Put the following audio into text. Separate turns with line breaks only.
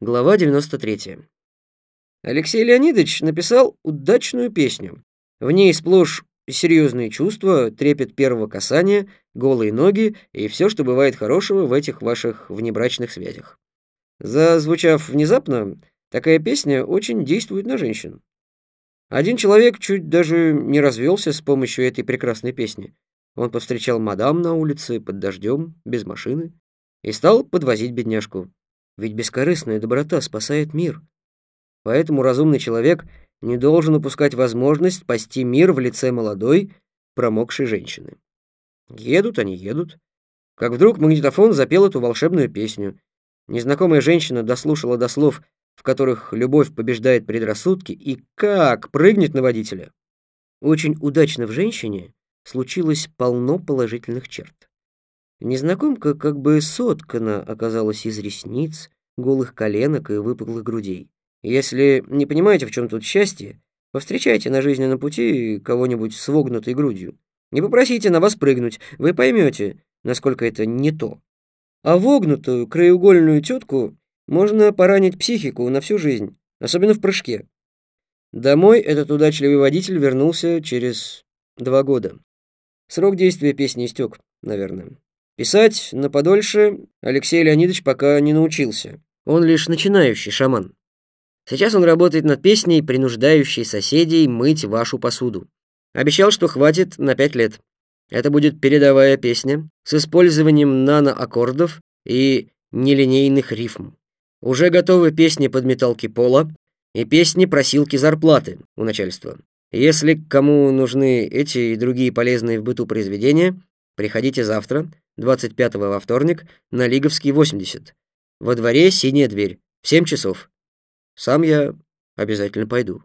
Глава 93. Алексей Леонидович написал удачную песню. В ней сплошь серьезные чувства, трепет первого касания, голые ноги и все, что бывает хорошего в этих ваших внебрачных связях. Зазвучав внезапно, такая песня очень действует на женщин. Один человек чуть даже не развелся с помощью этой прекрасной песни. Он повстречал мадам на улице под дождем, без машины, и стал подвозить бедняжку. Ведь бескорыстная доброта спасает мир. Поэтому разумный человек не должен упускать возможность спасти мир в лице молодой, промокшей женщины. Едут они, едут. Как вдруг магнитофон запел эту волшебную песню. Незнакомая женщина дослушала до слов, в которых любовь побеждает предрассудки, и как прыгнет на водителя. Очень удачно в женщине случилось полно положительных черт. Незнакомка как бы соткана оказалась из ресниц, голых коленок и выпуклых грудей. Если не понимаете, в чем тут счастье, повстречайте на жизненном пути кого-нибудь с вогнутой грудью. Не попросите на вас прыгнуть, вы поймете, насколько это не то. А вогнутую краеугольную тетку можно поранить психику на всю жизнь, особенно в прыжке. Домой этот удачливый водитель вернулся через два года. Срок действия песни истек, наверное. Писать на подольше Алексей Леонидович пока не научился. Он лишь начинающий шаман. Сейчас он работает над песней, принуждающей соседей мыть вашу посуду. Обещал, что хватит на пять лет. Это будет передовая песня с использованием наноаккордов и нелинейных рифм. Уже готовы песни под металки пола и песни просилки зарплаты у начальства. Если кому нужны эти и другие полезные в быту произведения, приходите завтра 25 во вторник, на Лиговский, 80. Во дворе синяя дверь. В 7 часов. Сам я обязательно пойду.